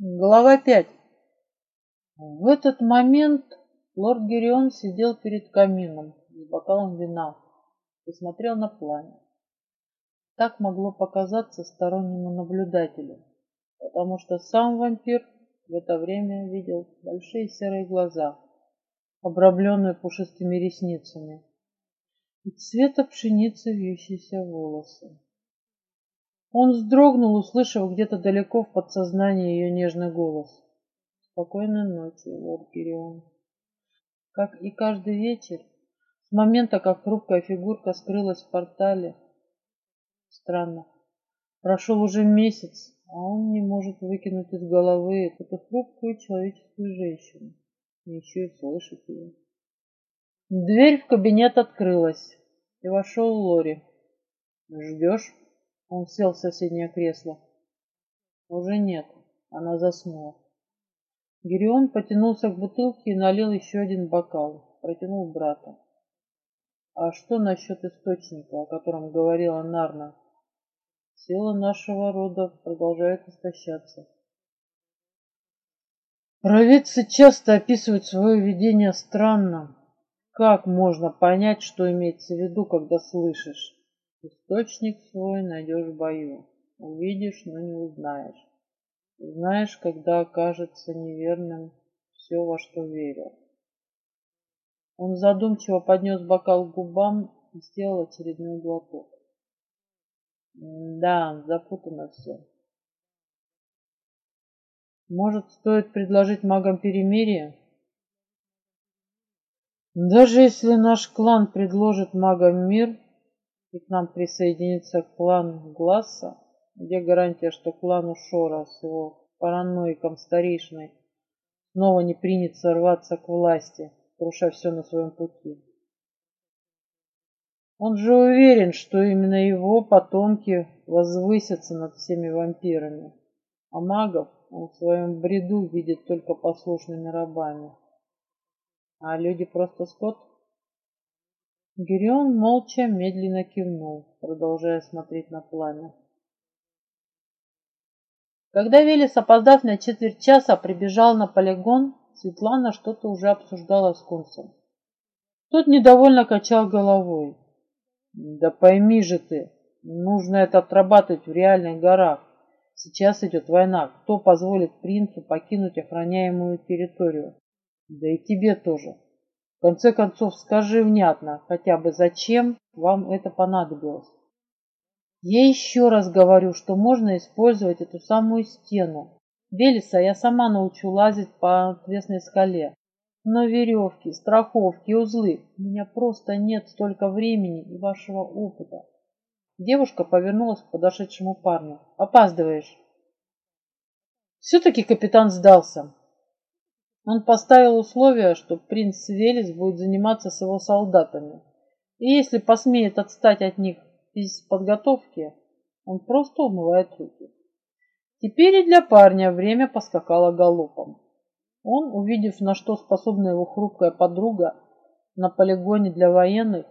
Глава 5. В этот момент лорд Герион сидел перед камином с бокалом вина и смотрел на пламя. Так могло показаться стороннему наблюдателю, потому что сам вампир в это время видел большие серые глаза, обрамленные пушистыми ресницами, и цвета пшеницы вьющиеся волосы. Он вздрогнул, услышав где-то далеко в подсознании ее нежный голос. Спокойной ночи, лорд Гирион. Как и каждый вечер, с момента, как хрупкая фигурка скрылась в портале, странно, прошел уже месяц, а он не может выкинуть из головы эту хрупкую человеческую женщину, и еще и слышит ее. Дверь в кабинет открылась, и вошел Лори. «Ждешь?» Он сел в соседнее кресло. Уже нет, она заснула. Гирион потянулся к бутылке и налил еще один бокал, протянул брата. А что насчет источника, о котором говорила Нарна? Сила нашего рода продолжает истощаться. Провидцы часто описывают свое видение странно. Как можно понять, что имеется в виду, когда слышишь? Источник свой найдешь в бою. Увидишь, но не узнаешь. Знаешь, когда окажется неверным все, во что верил. Он задумчиво поднес бокал к губам и сделал очередной глоток. Да, запутано все. Может, стоит предложить магам перемирие? Даже если наш клан предложит магам мир, и к нам присоединится клан Гласса, где гарантия, что клану Шора с его параноиком старейшиной снова не принято рваться к власти, круша все на своем пути. Он же уверен, что именно его потомки возвысятся над всеми вампирами, а магов он в своем бреду видит только послушными рабами. А люди просто скот. Гирион молча медленно кивнул, продолжая смотреть на пламя. Когда Велес, опоздав на четверть часа, прибежал на полигон, Светлана что-то уже обсуждала с Кунсом. Тот недовольно качал головой. «Да пойми же ты, нужно это отрабатывать в реальных горах. Сейчас идет война. Кто позволит принцу покинуть охраняемую территорию? Да и тебе тоже. В конце концов, скажи внятно, хотя бы зачем вам это понадобилось. Я еще раз говорю, что можно использовать эту самую стену. Велеса я сама научу лазить по отвесной скале. Но веревки, страховки, узлы, у меня просто нет столько времени и вашего опыта. Девушка повернулась к подошедшему парню. Опаздываешь. Все-таки капитан сдался. Он поставил условие, что принц Велес будет заниматься с его солдатами. И если посмеет отстать от них без подготовки, он просто умывает руки. Теперь и для парня время поскакало галопом. Он, увидев, на что способна его хрупкая подруга на полигоне для военных,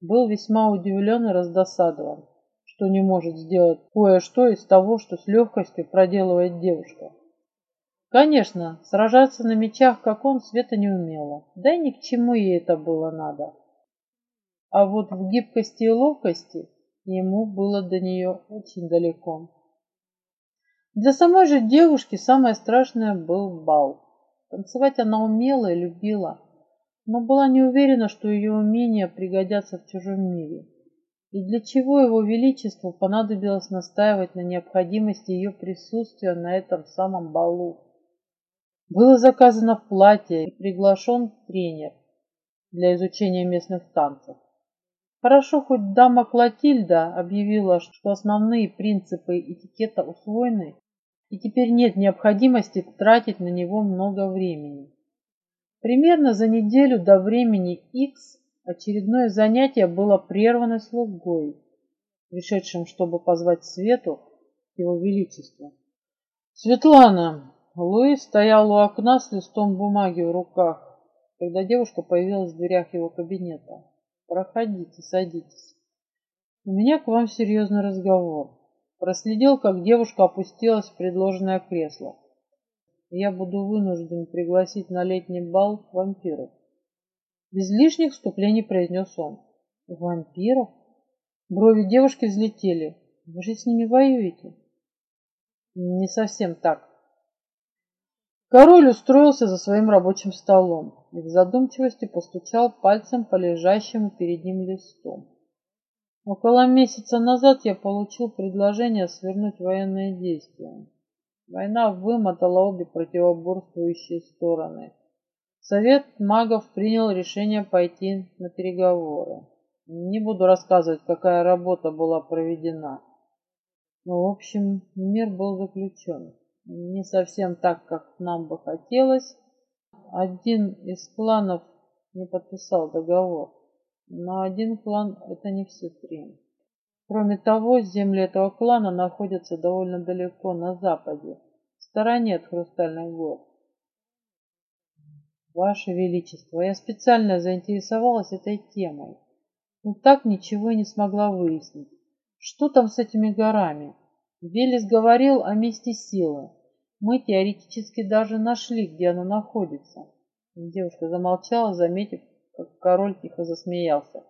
был весьма удивлен и раздосадован, что не может сделать кое-что из того, что с легкостью проделывает девушка. Конечно, сражаться на мечах, как он, Света не умела. Да и ни к чему ей это было надо. А вот в гибкости и ловкости ему было до нее очень далеко. Для самой же девушки самое страшное был бал. Танцевать она умела и любила, но была не уверена, что ее умения пригодятся в чужом мире. И для чего его величеству понадобилось настаивать на необходимости ее присутствия на этом самом балу? Было заказано платье и приглашен тренер для изучения местных танцев. Хорошо, хоть дама Клотильда объявила, что основные принципы этикета усвоены, и теперь нет необходимости тратить на него много времени. Примерно за неделю до времени X очередное занятие было прервано слугой. пришедшим, чтобы позвать Свету, его величество. Светлана! Луи стоял у окна с листом бумаги в руках, когда девушка появилась в дверях его кабинета. Проходите, садитесь. У меня к вам серьезный разговор. Проследил, как девушка опустилась в предложенное кресло. Я буду вынужден пригласить на летний бал вампиров. Без лишних вступлений произнес он. Вампиров? Брови девушки взлетели. Вы же с ними воюете. Не совсем так. Король устроился за своим рабочим столом и в задумчивости постучал пальцем по лежащему перед ним листу. Около месяца назад я получил предложение свернуть военные действия. Война вымотала обе противоборствующие стороны. Совет магов принял решение пойти на переговоры. Не буду рассказывать, какая работа была проведена. Но, в общем, мир был заключен. Не совсем так, как нам бы хотелось. Один из кланов не подписал договор. Но один клан – это не все три. Кроме того, земли этого клана находятся довольно далеко на западе, в стороне от Хрустальных гор. Ваше Величество, я специально заинтересовалась этой темой, но так ничего и не смогла выяснить. Что там с этими горами? Велес говорил о месте силы. Мы теоретически даже нашли, где она находится. Девушка замолчала, заметив, как король тихо засмеялся.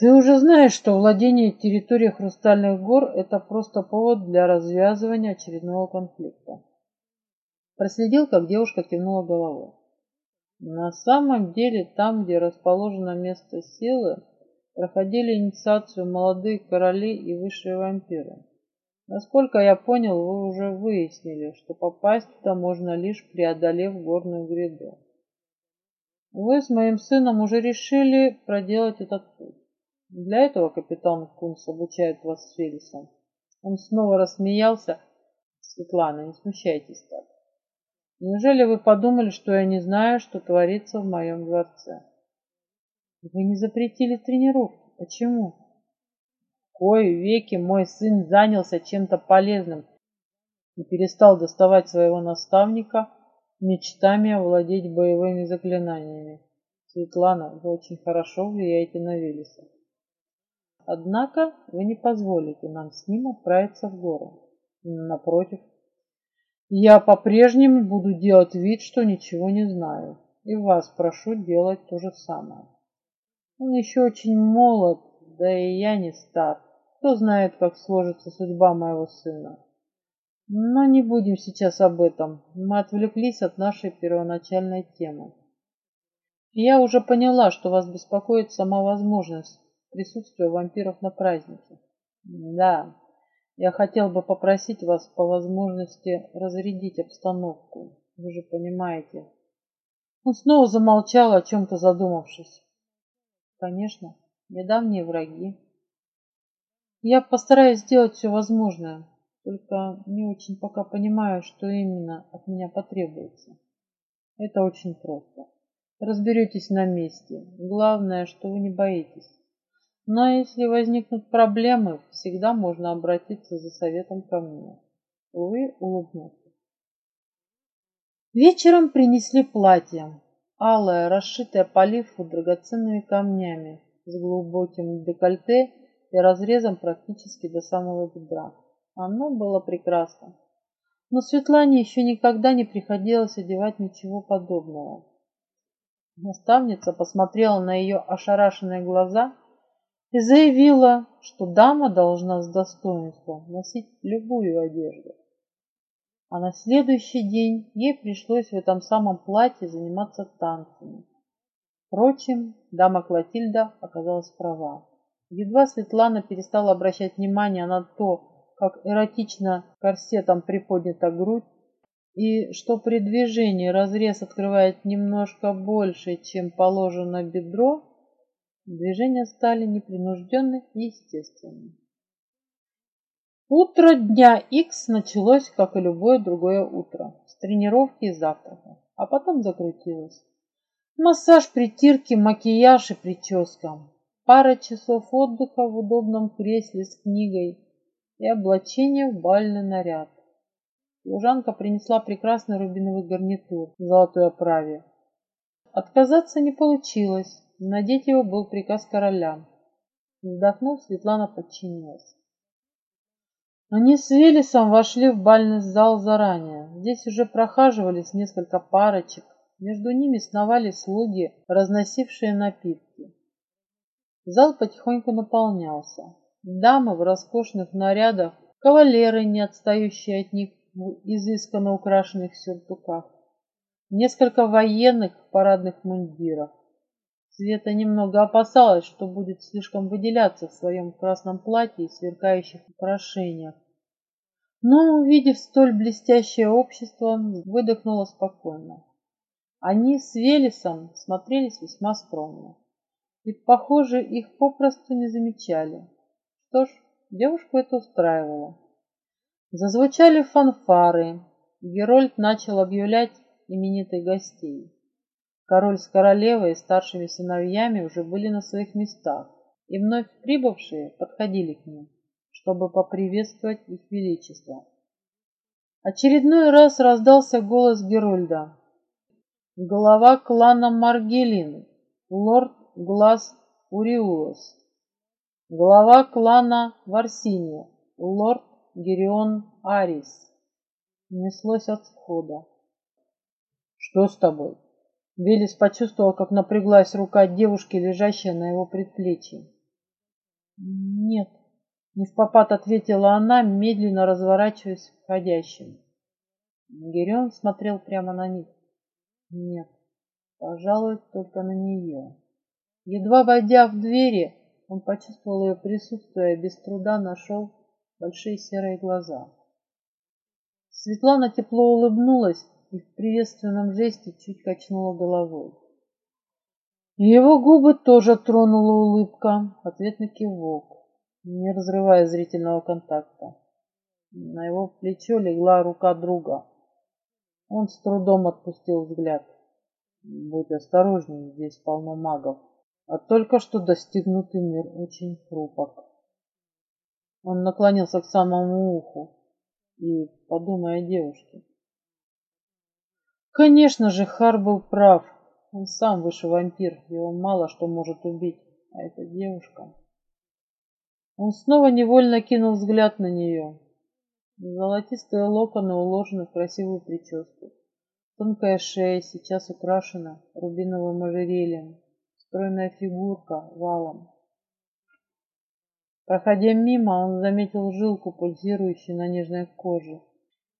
Ты уже знаешь, что владение территорией Хрустальных гор – это просто повод для развязывания очередного конфликта. Проследил, как девушка кивнула головой. На самом деле, там, где расположено место силы, проходили инициацию молодые короли и высшие вампиры. Насколько я понял, вы уже выяснили, что попасть туда можно лишь преодолев горную гряду. Вы с моим сыном уже решили проделать этот путь. Для этого капитан Кунс обучает вас с Фелисом. Он снова рассмеялся. Светлана, не смущайтесь так. Неужели вы подумали, что я не знаю, что творится в моем дворце? Вы не запретили тренировки. Почему? Кои веки мой сын занялся чем-то полезным и перестал доставать своего наставника мечтами овладеть боевыми заклинаниями. Светлана, вы очень хорошо влияете на Велеса. Однако вы не позволите нам с ним отправиться в горы. Напротив, я по-прежнему буду делать вид, что ничего не знаю, и вас прошу делать то же самое. Он еще очень молод, да и я не стар. Кто знает, как сложится судьба моего сына. Но не будем сейчас об этом. Мы отвлеклись от нашей первоначальной темы. Я уже поняла, что вас беспокоит сама возможность присутствие вампиров на празднике. Да, я хотел бы попросить вас по возможности разрядить обстановку. Вы же понимаете. Он снова замолчал, о чем-то задумавшись. Конечно, недавние враги. Я постараюсь сделать все возможное, только не очень пока понимаю, что именно от меня потребуется. Это очень просто. Разберетесь на месте. Главное, что вы не боитесь. Но если возникнут проблемы, всегда можно обратиться за советом ко мне. Увы, улыбнулся. Вечером принесли платье. Алое, расшитое по лифу драгоценными камнями, с глубоким декольте и разрезом практически до самого бедра. Оно было прекрасно. Но Светлане еще никогда не приходилось одевать ничего подобного. Наставница посмотрела на ее ошарашенные глаза и заявила, что дама должна с достоинством носить любую одежду. А на следующий день ей пришлось в этом самом платье заниматься танцами. Впрочем, дама Клотильда оказалась права. Едва Светлана перестала обращать внимание на то, как эротично корсетом приподнята грудь, и что при движении разрез открывает немножко больше, чем положено бедро, Движения стали непринужденны и естественны. Утро дня X началось, как и любое другое утро, с тренировки и завтрака, а потом закрутилось. Массаж, притирки, макияж и прическа. Пара часов отдыха в удобном кресле с книгой и облачение в бальный наряд. Служанка принесла прекрасный рубиновый гарнитур в золотой оправе. Отказаться не получилось, надеть его был приказ короля. Вздохнув, Светлана подчинилась. Они с Велесом вошли в бальный зал заранее. Здесь уже прохаживались несколько парочек. Между ними сновали слуги, разносившие напитки. Зал потихоньку наполнялся. Дамы в роскошных нарядах, кавалеры, не отстающие от них в изысканно украшенных сюртуках, несколько военных парадных мундирах. Света немного опасалась, что будет слишком выделяться в своем красном платье и сверкающих украшениях. Но, увидев столь блестящее общество, выдохнула спокойно. Они с Велесом смотрелись весьма скромно. И, похоже, их попросту не замечали. Что ж, девушку это устраивало. Зазвучали фанфары. Герольд начал объявлять именитых гостей. Король с королевой и старшими сыновьями уже были на своих местах, и вновь прибывшие подходили к ним, чтобы поприветствовать их величество. Очередной раз раздался голос Герольда. Глава клана Маргелин, лорд Глаз Уриулос. Глава клана Варсиния, лорд Герион Арис. Неслось от входа. Что с тобой? Велес почувствовал, как напряглась рука девушки, лежащая на его предплечье. «Нет», — не в попад ответила она, медленно разворачиваясь к входящим. Герион смотрел прямо на них. «Нет, пожалуй, только на нее». Едва войдя в двери, он почувствовал ее присутствие и без труда нашел большие серые глаза. Светлана тепло улыбнулась и в приветственном жесте чуть качнула головой. Его губы тоже тронула улыбка, ответный кивок, не разрывая зрительного контакта. На его плечо легла рука друга. Он с трудом отпустил взгляд. Будь осторожней, здесь полно магов. А только что достигнутый мир очень хрупок. Он наклонился к самому уху и, подумая о девушке, Конечно же, Хар был прав. Он сам выше вампир, его мало что может убить. А эта девушка... Он снова невольно кинул взгляд на нее. Золотистые локоны уложены в красивую прическу. Тонкая шея сейчас украшена рубиновым ожерельем. Стройная фигурка валом. Проходя мимо, он заметил жилку, пульсирующую на нежной коже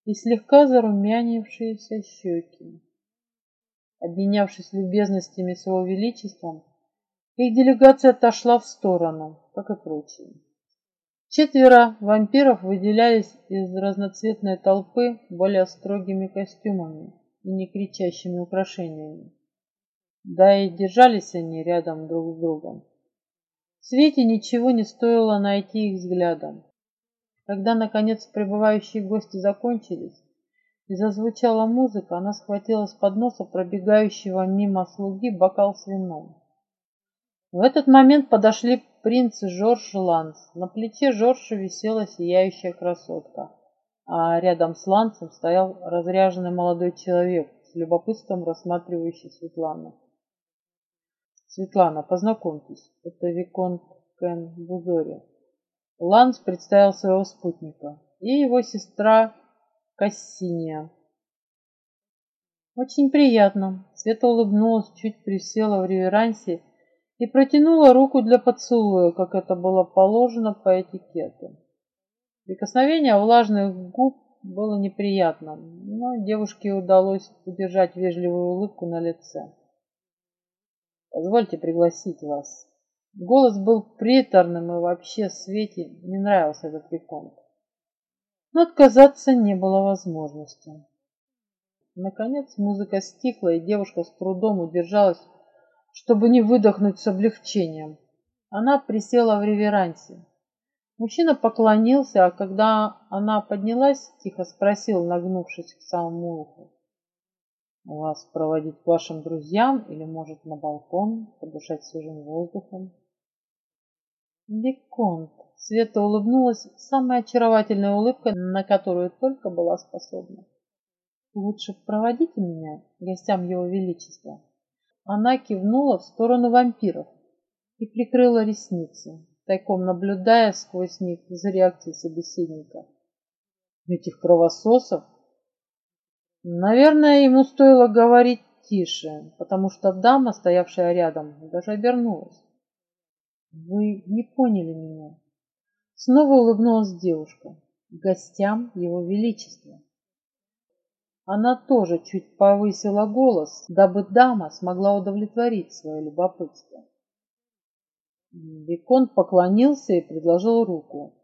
и слегка зарумянившиеся щеки. Обменявшись любезностями с его величеством, их делегация отошла в сторону, как и прочие. Четверо вампиров выделялись из разноцветной толпы более строгими костюмами и не кричащими украшениями. Да и держались они рядом друг с другом. В свете ничего не стоило найти их взглядом. Когда, наконец, прибывающие гости закончились и зазвучала музыка, она схватила с подноса пробегающего мимо слуги бокал с вином. В этот момент подошли принц Жорж Ланс. На плече Жоржа висела сияющая красотка, а рядом с Лансом стоял разряженный молодой человек, с любопытством рассматривающий Светлану. Светлана, познакомьтесь, это Виконт Кен Бузори. Ланс представил своего спутника и его сестра Кассиния. Очень приятно. Света улыбнулась, чуть присела в реверансе и протянула руку для поцелуя, как это было положено по этикету. Прикосновение влажных губ было неприятно, но девушке удалось удержать вежливую улыбку на лице. «Позвольте пригласить вас», Голос был приторным и вообще Свете не нравился этот виконт. Но отказаться не было возможности. Наконец музыка стихла, и девушка с трудом удержалась, чтобы не выдохнуть с облегчением. Она присела в реверансе. Мужчина поклонился, а когда она поднялась, тихо спросил, нагнувшись к самому уху. «Вас проводить к вашим друзьям или, может, на балкон, подышать свежим воздухом?» Виконт. Света улыбнулась самой очаровательной улыбкой, на которую только была способна. Лучше проводите меня гостям его величества. Она кивнула в сторону вампиров и прикрыла ресницы, тайком наблюдая сквозь них за реакцией собеседника. Этих кровососов? Наверное, ему стоило говорить тише, потому что дама, стоявшая рядом, даже обернулась. Вы не поняли меня. Снова улыбнулась девушка. Гостям его величества. Она тоже чуть повысила голос, дабы дама смогла удовлетворить свое любопытство. Виконт поклонился и предложил руку.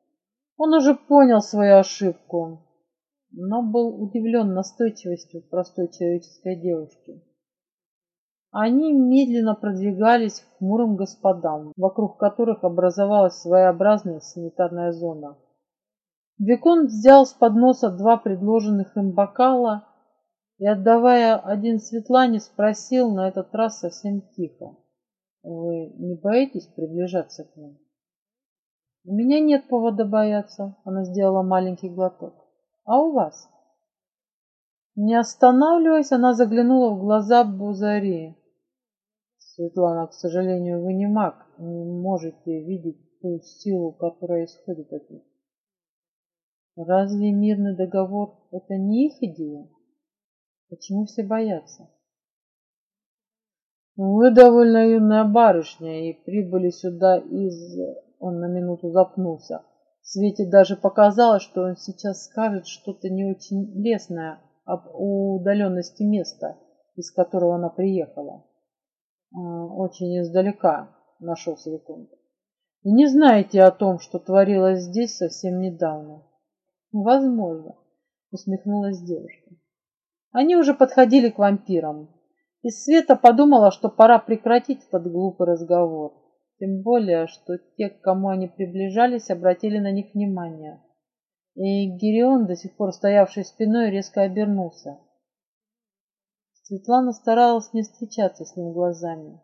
Он уже понял свою ошибку, но был удивлен настойчивостью простой человеческой девушки. Они медленно продвигались к хмурым господам, вокруг которых образовалась своеобразная санитарная зона. Викон взял с подноса два предложенных им бокала и, отдавая один Светлане, спросил на этот раз совсем тихо. «Вы не боитесь приближаться к ним?» «У меня нет повода бояться», — она сделала маленький глоток. «А у вас?» Не останавливаясь, она заглянула в глаза Бузари. Светлана, к сожалению, вы не маг, не можете видеть ту силу, которая исходит от них. Разве мирный договор – это не их идея? Почему все боятся? Вы довольно юная барышня и прибыли сюда из... Он на минуту запнулся. Свете даже показалось, что он сейчас скажет что-то не очень лестное об удаленности места, из которого она приехала. А, очень издалека нашелся Виконт. И не знаете о том, что творилось здесь совсем недавно. Возможно, усмехнулась девушка. Они уже подходили к вампирам, и Света подумала, что пора прекратить этот глупый разговор. Тем более, что те, к кому они приближались, обратили на них внимание. И Гирион, до сих пор стоявший спиной, резко обернулся. Светлана старалась не встречаться с ним глазами.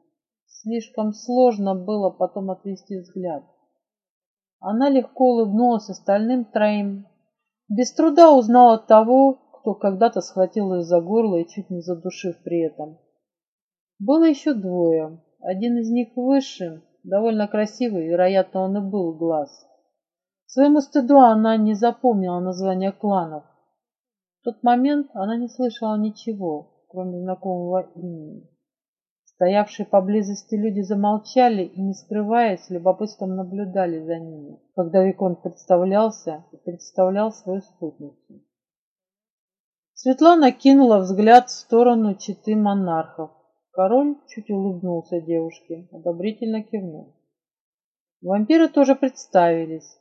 Слишком сложно было потом отвести взгляд. Она легко улыбнулась остальным троим. Без труда узнала того, кто когда-то схватил ее за горло и чуть не задушив при этом. Было еще двое. Один из них выше, довольно красивый, вероятно, он и был глаз. Своему стыду она не запомнила названия кланов. В тот момент она не слышала ничего, кроме знакомого имени. Стоявшие поблизости люди замолчали и, не скрываясь, любопытством наблюдали за ними, когда Виконт представлялся и представлял свою спутницу. Светлана кинула взгляд в сторону читы монархов. Король чуть улыбнулся девушке, одобрительно кивнул. Вампиры тоже представились,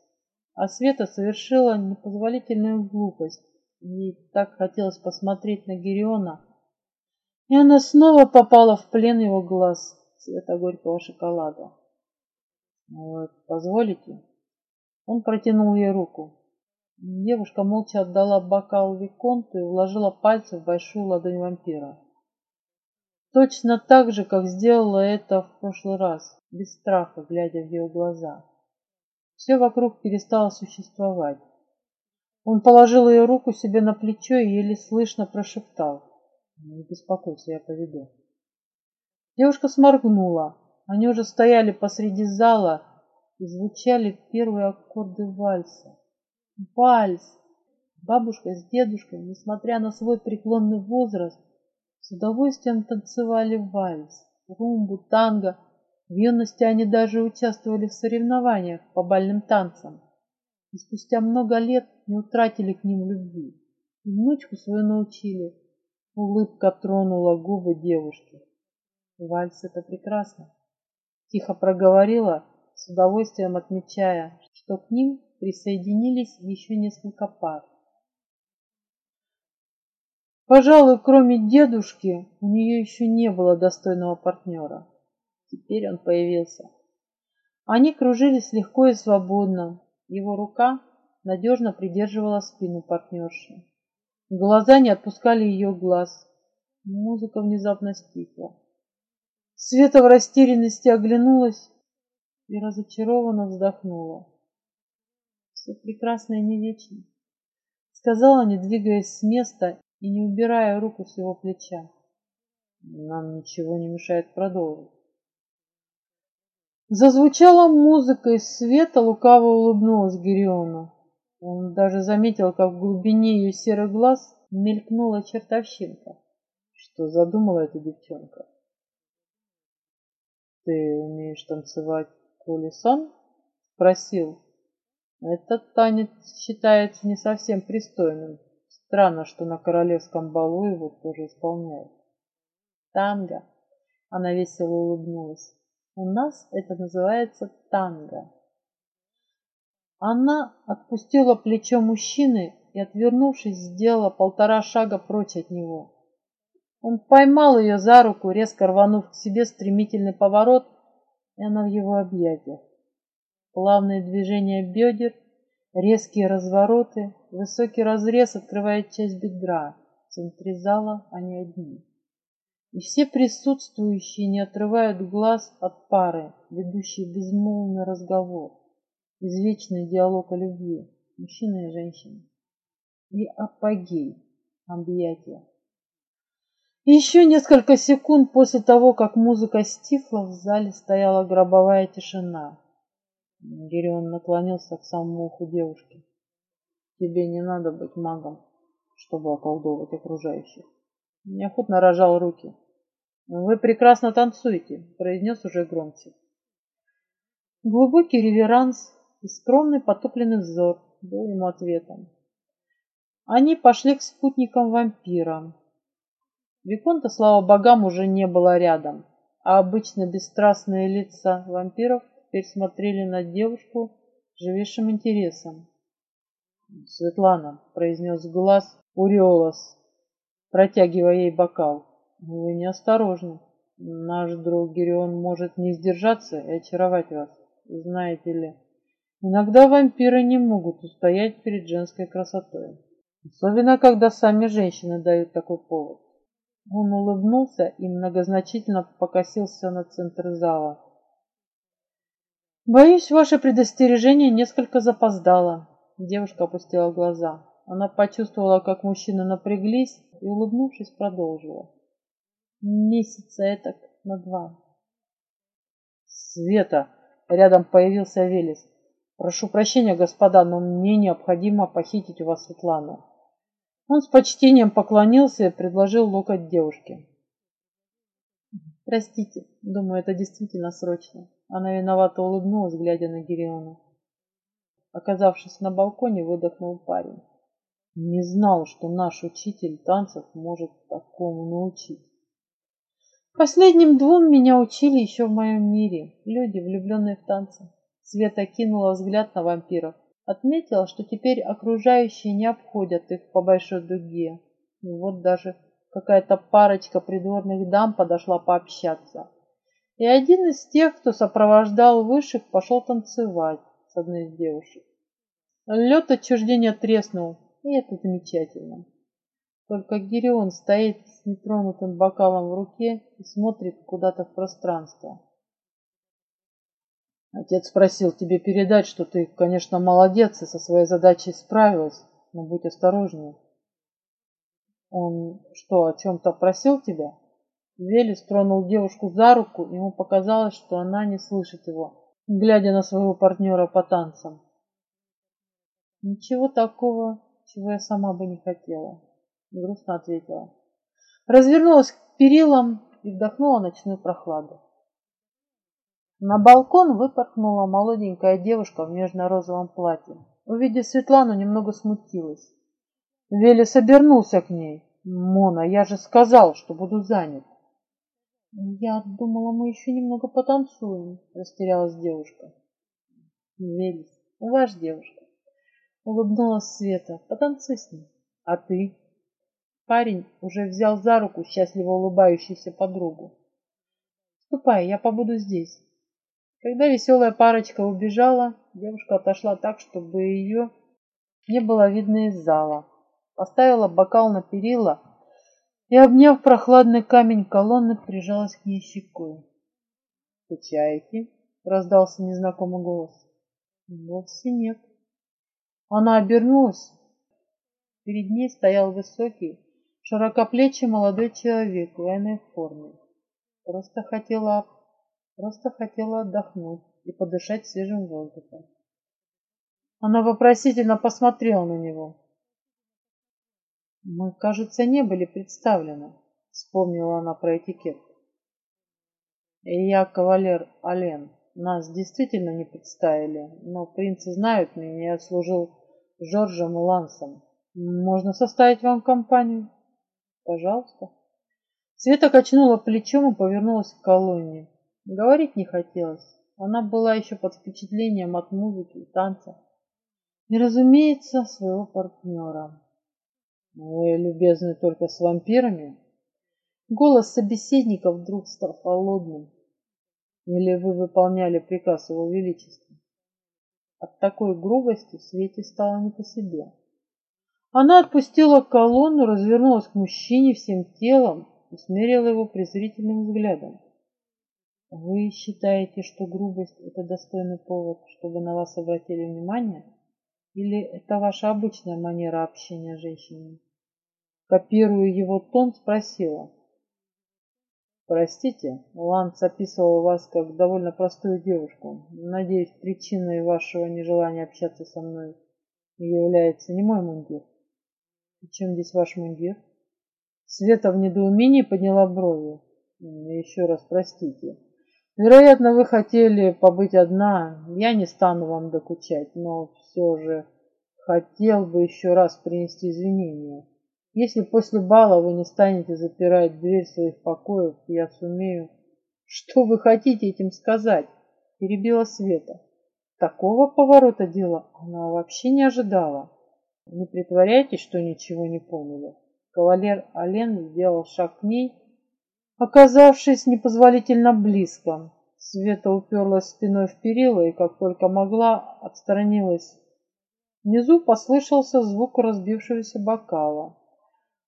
а Света совершила непозволительную глупость. Ей так хотелось посмотреть на Гериона, и она снова попала в плен его глаз цвета горького шоколада. Вот, позволите? Он протянул ей руку. Девушка молча отдала бокал Виконту и вложила пальцы в большую ладонь вампира. Точно так же, как сделала это в прошлый раз, без страха, глядя в его глаза. Все вокруг перестало существовать. Он положил ее руку себе на плечо и еле слышно прошептал. Не беспокойся, я поведу. Девушка сморгнула. Они уже стояли посреди зала и звучали первые аккорды вальса. Вальс! Бабушка с дедушкой, несмотря на свой преклонный возраст, с удовольствием танцевали вальс, румбу, танго. В юности они даже участвовали в соревнованиях по бальным танцам. И спустя много лет не утратили к ним любви. И внучку свою научили Улыбка тронула губы девушки. Вальс это прекрасно. Тихо проговорила, с удовольствием отмечая, что к ним присоединились еще несколько пар. Пожалуй, кроме дедушки, у нее еще не было достойного партнера. Теперь он появился. Они кружились легко и свободно. Его рука надежно придерживала спину партнерши. Глаза не отпускали ее глаз. Музыка внезапно стихла. Света в растерянности оглянулась и разочарованно вздохнула. Все прекрасное не вечно, сказала, не двигаясь с места и не убирая руку с его плеча. Нам ничего не мешает продолжить. Зазвучала музыка из света, лукаво улыбнулась Гериону. Он даже заметил, как в глубине ее серых глаз мелькнула чертовщинка. Что задумала эта девчонка? Ты умеешь танцевать кулисон? Спросил. Этот танец считается не совсем пристойным. Странно, что на королевском балу его тоже исполняют. Танго. Она весело улыбнулась. У нас это называется танго. Она отпустила плечо мужчины и, отвернувшись, сделала полтора шага прочь от него. Он поймал ее за руку, резко рванув к себе стремительный поворот, и она в его объятиях. Плавные движения бедер, резкие развороты, высокий разрез открывает часть бедра. В центре зала они одни. И все присутствующие не отрывают глаз от пары, ведущей безмолвный разговор извечный диалог о любви мужчины и женщины. И апогей, объятия. еще несколько секунд после того, как музыка стихла, в зале стояла гробовая тишина. Герион наклонился к самому уху девушки. Тебе не надо быть магом, чтобы околдовывать окружающих. Неохотно рожал руки. Вы прекрасно танцуете, произнес уже громче. Глубокий реверанс и скромный потупленный взор был ему ответом. Они пошли к спутникам-вампирам. Виконта, слава богам, уже не было рядом, а обычно бесстрастные лица вампиров теперь смотрели на девушку живейшим интересом. «Светлана», — произнес глаз Уриолос, протягивая ей бокал, — «вы неосторожны. Наш друг Герион может не сдержаться и очаровать вас, знаете ли». Иногда вампиры не могут устоять перед женской красотой. Особенно, когда сами женщины дают такой повод. Он улыбнулся и многозначительно покосился на центр зала. «Боюсь, ваше предостережение несколько запоздало». Девушка опустила глаза. Она почувствовала, как мужчины напряглись и, улыбнувшись, продолжила. «Месяца этак на два». «Света!» Рядом появился Велес. Прошу прощения, господа, но мне необходимо похитить у вас Светлану. Он с почтением поклонился и предложил локоть девушке. Простите, думаю, это действительно срочно. Она виновато улыбнулась, глядя на Гириона. Оказавшись на балконе, выдохнул парень. Не знал, что наш учитель танцев может такому научить. Последним двум меня учили еще в моем мире. Люди, влюбленные в танцы. Света кинула взгляд на вампиров. Отметила, что теперь окружающие не обходят их по большой дуге. И вот даже какая-то парочка придворных дам подошла пообщаться. И один из тех, кто сопровождал высших, пошел танцевать с одной из девушек. Лед отчуждения треснул, и это замечательно. Только Гирион стоит с нетронутым бокалом в руке и смотрит куда-то в пространство. Отец просил тебе передать, что ты, конечно, молодец и со своей задачей справилась, но будь осторожнее. Он что, о чем-то просил тебя? Велес тронул девушку за руку, ему показалось, что она не слышит его, глядя на своего партнера по танцам. Ничего такого, чего я сама бы не хотела, грустно ответила. Развернулась к перилам и вдохнула ночную прохладу. На балкон выпорхнула молоденькая девушка в нежно-розовом платье. Увидев Светлану, немного смутилась. Велес обернулся к ней. «Мона, я же сказал, что буду занят». «Я думала, мы еще немного потанцуем», — растерялась девушка. «Велес, ваш девушка», — улыбнулась Света. «Потанцуй с ним». «А ты?» Парень уже взял за руку счастливо улыбающуюся подругу. «Ступай, я побуду здесь». Когда веселая парочка убежала, девушка отошла так, чтобы ее не было видно из зала. Поставила бокал на перила и, обняв прохладный камень колонны, прижалась к ней щекой. «Скучаете?» раздался незнакомый голос. Вовсе нет. Она обернулась. Перед ней стоял высокий, широкоплечий молодой человек в военной форме. Просто хотела, просто хотела отдохнуть и подышать свежим воздухом. Она вопросительно посмотрела на него. Мы, кажется, не были представлены, вспомнила она про этикет. И я кавалер Ален. Нас действительно не представили, но принцы знают меня, я служил Жоржем Лансом. Можно составить вам компанию? Пожалуйста. Света качнула плечом и повернулась к колонне. Говорить не хотелось. Она была еще под впечатлением от музыки и танца. И, разумеется, своего партнера. Вы любезны только с вампирами? Голос собеседника вдруг стал холодным. Или вы выполняли приказ его величества? От такой грубости Свете стало не по себе. Она отпустила колонну, развернулась к мужчине всем телом и смерила его презрительным взглядом. Вы считаете, что грубость – это достойный повод, чтобы на вас обратили внимание? Или это ваша обычная манера общения с женщинами? Копируя его тон, спросила. Простите, Ланс описывал вас как довольно простую девушку. Надеюсь, причиной вашего нежелания общаться со мной является не мой мундир. И чем здесь ваш мундир? Света в недоумении подняла брови. Еще раз простите. Вероятно, вы хотели побыть одна. Я не стану вам докучать, но все же хотел бы еще раз принести извинения. Если после бала вы не станете запирать дверь своих покоев, я сумею... Что вы хотите этим сказать? Перебила Света. Такого поворота дела она вообще не ожидала. Не притворяйтесь, что ничего не поняли. Кавалер Ален сделал шаг к ней, оказавшись непозволительно близко. Света уперлась спиной в перила и, как только могла, отстранилась. Внизу послышался звук разбившегося бокала.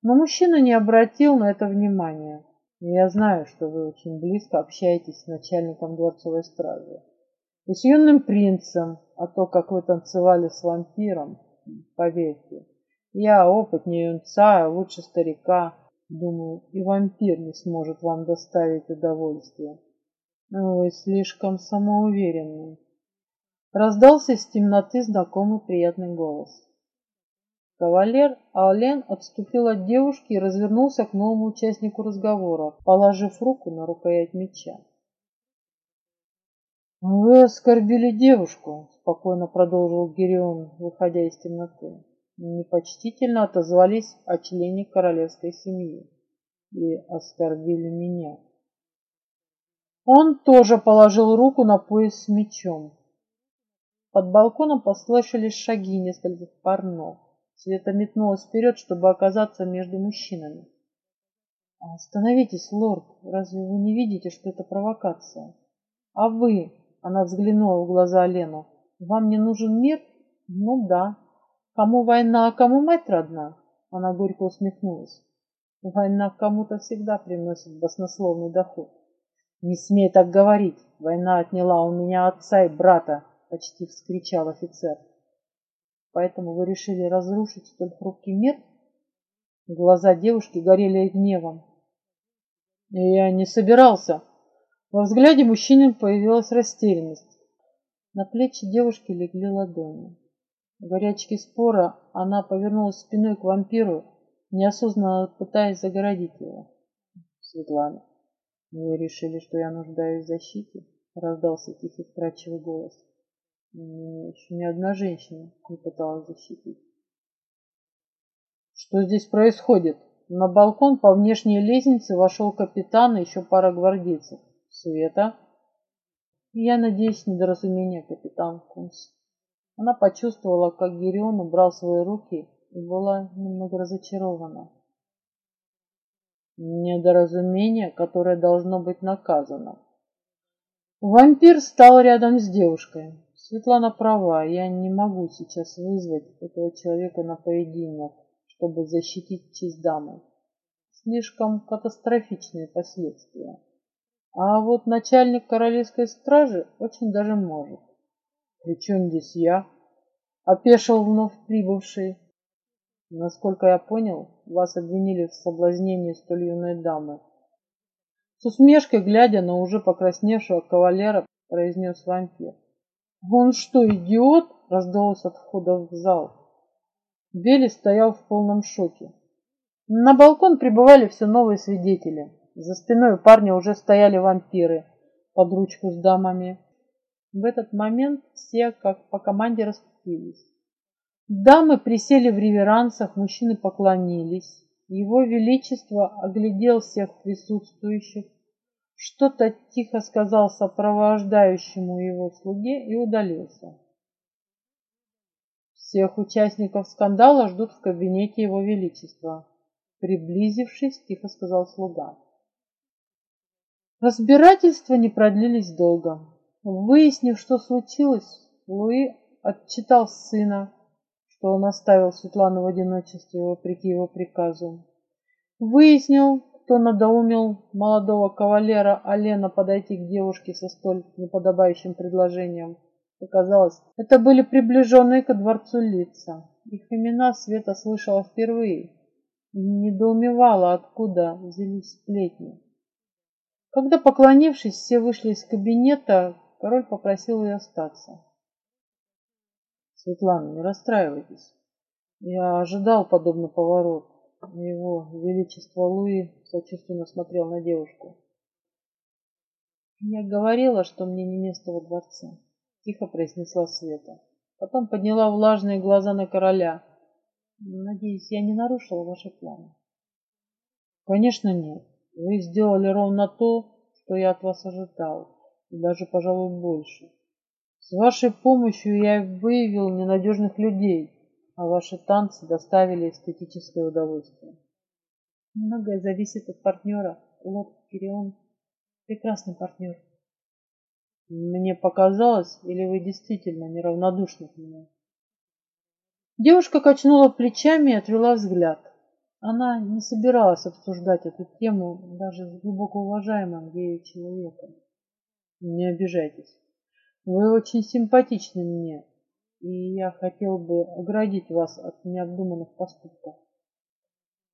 Но мужчина не обратил на это внимания. Я знаю, что вы очень близко общаетесь с начальником дворцовой стражи. И с юным принцем, а то, как вы танцевали с вампиром, поверьте. Я опытнее юнца, лучше старика. Думаю, и вампир не сможет вам доставить удовольствие. Вы слишком самоуверенный. Раздался из темноты знакомый приятный голос. Кавалер Ален отступил от девушки и развернулся к новому участнику разговора, положив руку на рукоять меча. «Вы оскорбили девушку», — спокойно продолжил Гирион, выходя из темноты. «Непочтительно отозвались о члене королевской семьи и оскорбили меня». Он тоже положил руку на пояс с мечом. Под балконом послышались шаги нескольких пар ног. Света метнулась вперед, чтобы оказаться между мужчинами. «Остановитесь, лорд, разве вы не видите, что это провокация?» «А вы?» — она взглянула в глаза Лену. «Вам не нужен мир?» «Ну да. Кому война, а кому мать родна?» Она горько усмехнулась. «Война кому-то всегда приносит баснословный доход». «Не смей так говорить! Война отняла у меня отца и брата!» — почти вскричал офицер. Поэтому вы решили разрушить столь хрупкий мир? Глаза девушки горели гневом. Я не собирался. Во взгляде мужчины появилась растерянность. На плечи девушки легли ладони. В горячке спора она повернулась спиной к вампиру, неосознанно пытаясь загородить его. Светлана, вы решили, что я нуждаюсь в защите? Раздался тихий вкрадчивый голос. Еще ни одна женщина не пыталась защитить. Что здесь происходит? На балкон по внешней лестнице вошел капитан и еще пара гвардейцев. Света? Я надеюсь, недоразумение, капитан Кунс. Она почувствовала, как Гирион убрал свои руки и была немного разочарована. Недоразумение, которое должно быть наказано. Вампир стал рядом с девушкой. Светлана права, я не могу сейчас вызвать этого человека на поединок, чтобы защитить честь дамы. Слишком катастрофичные последствия. А вот начальник королевской стражи очень даже может. При чем здесь я? Опешил вновь прибывший. Насколько я понял, вас обвинили в соблазнении столь юной дамы. С усмешкой, глядя на уже покрасневшего кавалера, произнес вампир. «Он что, идиот?» — раздалось от входа в зал. Бели стоял в полном шоке. На балкон прибывали все новые свидетели. За спиной у парня уже стояли вампиры под ручку с дамами. В этот момент все, как по команде, расступились. Дамы присели в реверансах, мужчины поклонились. Его Величество оглядел всех присутствующих, что-то тихо сказал сопровождающему его слуге и удалился. Всех участников скандала ждут в кабинете его величества. Приблизившись, тихо сказал слуга. Разбирательства не продлились долго. Выяснив, что случилось, Луи отчитал сына, что он оставил Светлану в одиночестве вопреки его приказу. Выяснил, кто надоумил молодого кавалера Алена подойти к девушке со столь неподобающим предложением. Оказалось, это были приближенные ко дворцу лица. Их имена Света слышала впервые и недоумевала, откуда взялись сплетни. Когда, поклонившись, все вышли из кабинета, король попросил ее остаться. Светлана, не расстраивайтесь. Я ожидал подобный поворот. Его Величество Луи сочувственно смотрел на девушку. Я говорила, что мне не место во дворце, тихо произнесла Света. Потом подняла влажные глаза на короля. Надеюсь, я не нарушила ваши планы. Конечно, нет. Вы сделали ровно то, что я от вас ожидал, даже, пожалуй, больше. С вашей помощью я выявил ненадежных людей, а ваши танцы доставили эстетическое удовольствие. Многое зависит от партнера. Лоб Кирион прекрасный партнер. Мне показалось, или вы действительно неравнодушны к нему? Девушка качнула плечами и отвела взгляд. Она не собиралась обсуждать эту тему даже с глубоко уважаемым ею человеком. Не обижайтесь. Вы очень симпатичны мне, и я хотел бы оградить вас от необдуманных поступков.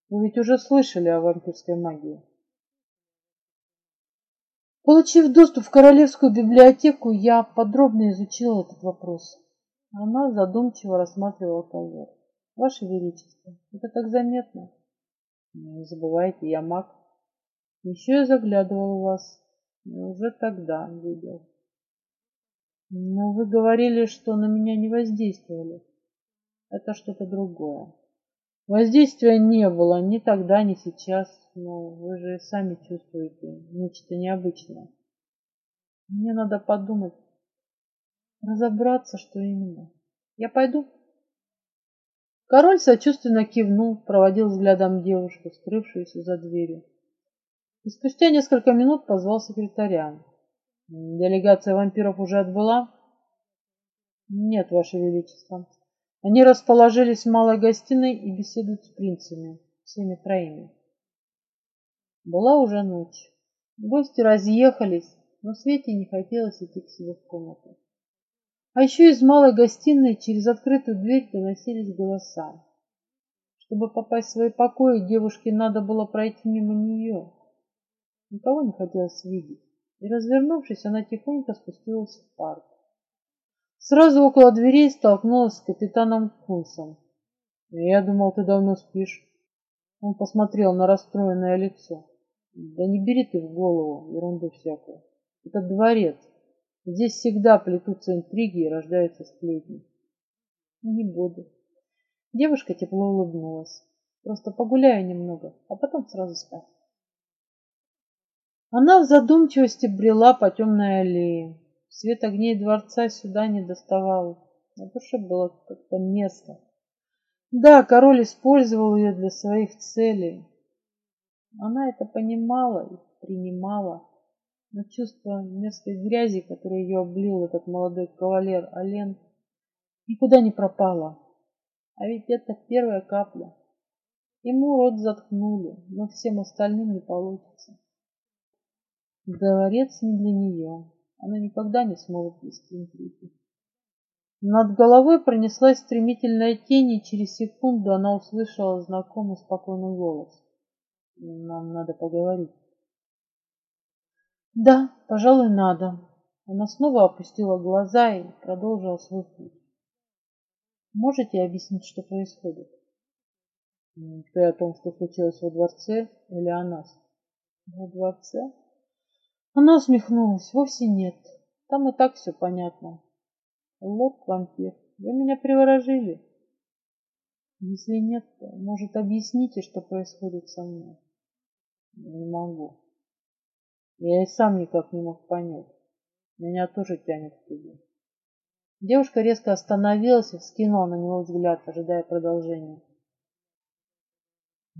Вы ведь уже слышали о вампирской магии. Получив доступ в Королевскую библиотеку, я подробно изучила этот вопрос. Она задумчиво рассматривала ковер. Ваше Величество, это так заметно. Не забывайте, я маг. Еще я заглядывал у вас. Я уже тогда видел. Но вы говорили, что на меня не воздействовали. Это что-то другое. Воздействия не было ни тогда, ни сейчас, но вы же сами чувствуете нечто необычное. Мне надо подумать, разобраться, что именно. Я пойду. Король сочувственно кивнул, проводил взглядом девушку, скрывшуюся за дверью. И спустя несколько минут позвал секретаря. Делегация вампиров уже отбыла? Нет, Ваше Величество. Они расположились в малой гостиной и беседуют с принцами, всеми троими. Была уже ночь. Гости разъехались, но Свете не хотелось идти к себе в комнату. А еще из малой гостиной через открытую дверь доносились голоса. Чтобы попасть в свои покои, девушке надо было пройти мимо нее. Никого не хотелось видеть и, развернувшись, она тихонько спустилась в парк. Сразу около дверей столкнулась с капитаном Кунсом. «Я думал, ты давно спишь». Он посмотрел на расстроенное лицо. «Да не бери ты в голову ерунду всякую. Это дворец. Здесь всегда плетутся интриги и рождаются сплетни». «Не буду». Девушка тепло улыбнулась. «Просто погуляю немного, а потом сразу спать». Она в задумчивости брела по темной аллее. Свет огней дворца сюда не доставал. На душе было как-то место. Да, король использовал ее для своих целей. Она это понимала и принимала. Но чувство мерзкой грязи, которой ее облил этот молодой кавалер Ален, никуда не пропало. А ведь это первая капля. Ему рот заткнули, но всем остальным не получится. Дворец не для нее. Она никогда не сможет вести интриги. Над головой пронеслась стремительная тень, и через секунду она услышала знакомый спокойный голос. Нам надо поговорить. Да, пожалуй, надо. Она снова опустила глаза и продолжила свой путь. Можете объяснить, что происходит? Ты о том, что случилось во дворце, или о нас? Во дворце? Она усмехнулась. Вовсе нет. Там и так все понятно. Лорд-вампир, вы меня приворожили. Если нет, то, может, объясните, что происходит со мной? Не могу. Я и сам никак не мог понять. Меня тоже тянет к тебе. Девушка резко остановилась и вскинула на него взгляд, ожидая продолжения.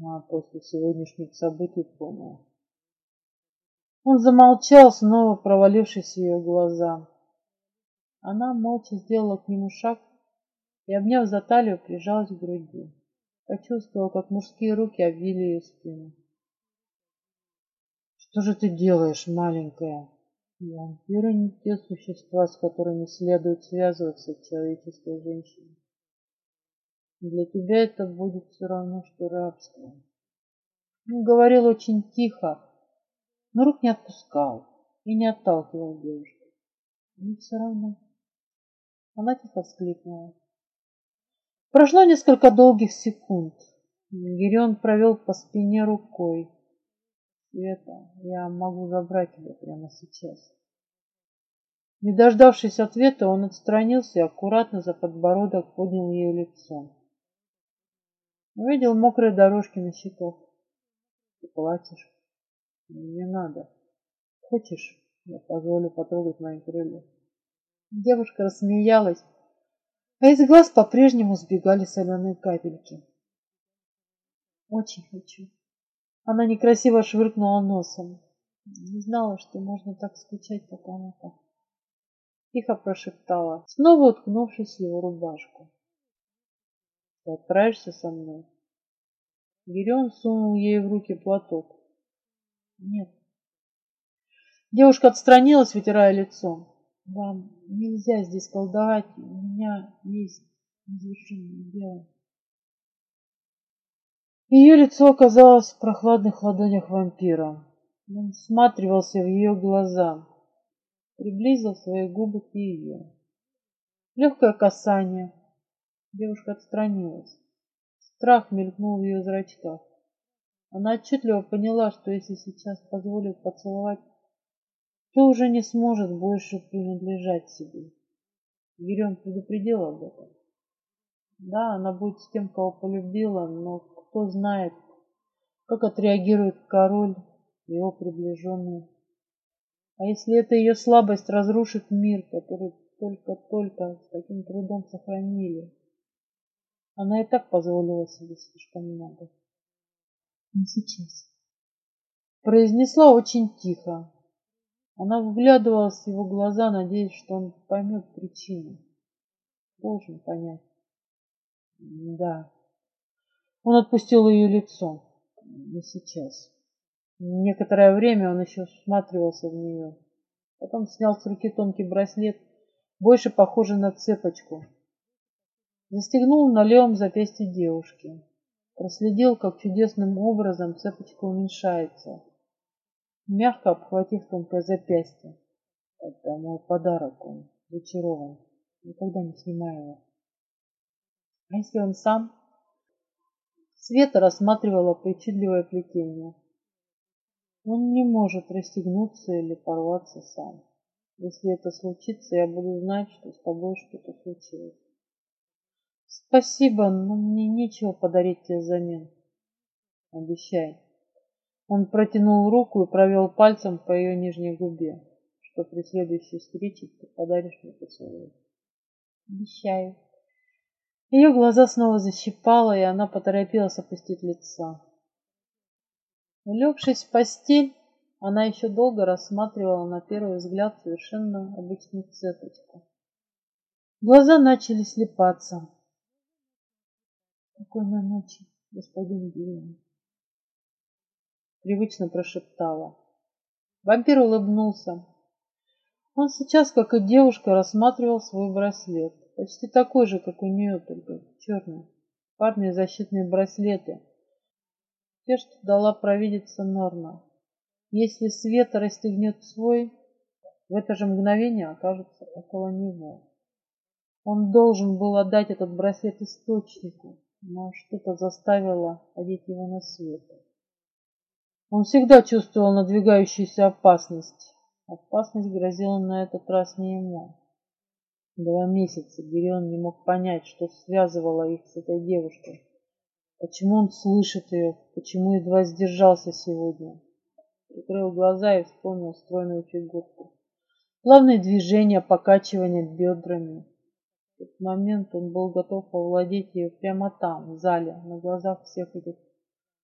А после сегодняшних событий понял. Он замолчал, снова провалившись в ее глаза. Она молча сделала к нему шаг и, обняв за талию, прижалась к груди. Почувствовала, как мужские руки обвили ее спину. Что же ты делаешь, маленькая? Вампиры не те существа, с которыми следует связываться человеческой женщине. Для тебя это будет все равно, что рабство. Он говорил очень тихо, но рук не отпускал и не отталкивал девушку. И все равно. Она тихо вскликнула. Прошло несколько долгих секунд. Гирион провел по спине рукой. Света, я могу забрать тебя прямо сейчас. Не дождавшись ответа, он отстранился и аккуратно за подбородок поднял ее лицо. Увидел мокрые дорожки на щеках. Ты плачешь? Не надо. Хочешь, я позволю потрогать мои крылья? Девушка рассмеялась, а из глаз по-прежнему сбегали соленые капельки. Очень хочу. Она некрасиво швыркнула носом. Не знала, что можно так скучать по кому-то. Тихо прошептала, снова уткнувшись в его рубашку. Ты отправишься со мной? Гирион сунул ей в руки платок. Нет. Девушка отстранилась, вытирая лицо. Вам нельзя здесь колдовать, у меня есть незавершенное дело. Ее лицо оказалось в прохладных ладонях вампира. Он всматривался в ее глаза, приблизил свои губы к ее. Легкое касание. Девушка отстранилась. Страх мелькнул в ее зрачках. Она отчетливо поняла, что если сейчас позволит поцеловать, то уже не сможет больше принадлежать себе. Гирион предупредил об этом. Да, она будет с тем, кого полюбила, но кто знает, как отреагирует король его приближенные. А если эта ее слабость разрушит мир, который только-только с таким трудом сохранили? Она и так позволила себе слишком много. Не сейчас. Произнесла очень тихо. Она вглядывалась в его глаза, надеясь, что он поймет причину. Должен понять. Да. Он отпустил ее лицо. Не сейчас. Некоторое время он еще всматривался в нее. Потом снял с руки тонкий браслет, больше похожий на цепочку. Застегнул на левом запястье девушки. Проследил, как чудесным образом цепочка уменьшается, мягко обхватив тонкое запястье. Это мой подарок, он зачарован. Никогда не снимаю его. А если он сам? Света рассматривала причудливое плетение. Он не может расстегнуться или порваться сам. Если это случится, я буду знать, что с тобой что-то случилось. Спасибо, но мне нечего подарить тебе взамен. Обещай. Он протянул руку и провел пальцем по ее нижней губе, что при следующей встрече ты подаришь мне поцелуй. Обещаю. Ее глаза снова защипало, и она поторопилась опустить лицо. Улегшись в постель, она еще долго рассматривала на первый взгляд совершенно обычную цепочку. Глаза начали слепаться. Спокойной ночи, господин Гиллиан. Привычно прошептала. Вампир улыбнулся. Он сейчас, как и девушка, рассматривал свой браслет. Почти такой же, как у нее, только черный. Парные защитные браслеты. Те, что дала провидица Норма. Если свет расстегнет свой, в это же мгновение окажется около него. Он должен был отдать этот браслет источнику, но что-то заставило одеть его на свет. Он всегда чувствовал надвигающуюся опасность. Опасность грозила на этот раз не ему. Два месяца Гирион не мог понять, что связывало их с этой девушкой. Почему он слышит ее, почему едва сдержался сегодня. Прикрыл глаза и вспомнил стройную фигурку. Плавные движения, покачивания бедрами. В тот момент он был готов овладеть ее прямо там, в зале, на глазах всех этих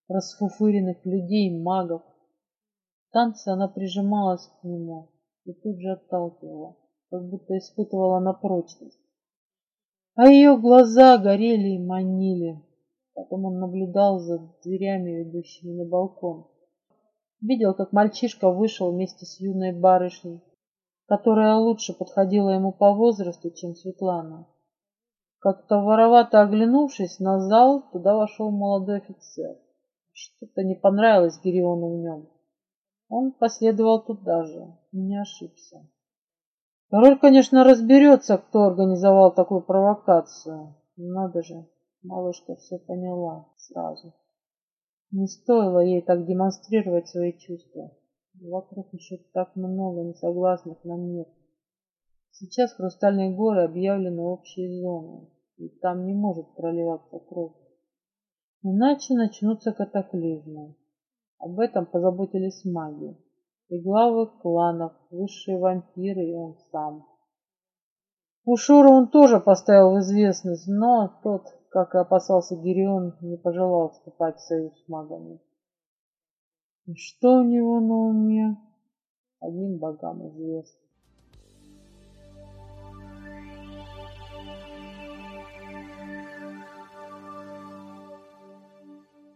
расфуфыренных людей, магов. В танце она прижималась к нему и тут же отталкивала, как будто испытывала на прочность. А ее глаза горели и манили. Потом он наблюдал за дверями, ведущими на балкон. Видел, как мальчишка вышел вместе с юной барышней, которая лучше подходила ему по возрасту, чем Светлана. Как-то воровато оглянувшись на зал, туда вошел молодой офицер. Что-то не понравилось Гириону в нем. Он последовал туда же не ошибся. Король, конечно, разберется, кто организовал такую провокацию. Надо же, малышка все поняла сразу. Не стоило ей так демонстрировать свои чувства. Вокруг еще так много несогласных на мир. Сейчас Хрустальные горы объявлены общей зоной, и там не может проливаться кровь. Иначе начнутся катаклизмы. Об этом позаботились маги. И главы кланов, высшие вампиры и он сам. Ушура он тоже поставил в известность, но тот, как и опасался Гирион, не пожелал вступать в союз с магами. И что у него на уме? Одним богам известно.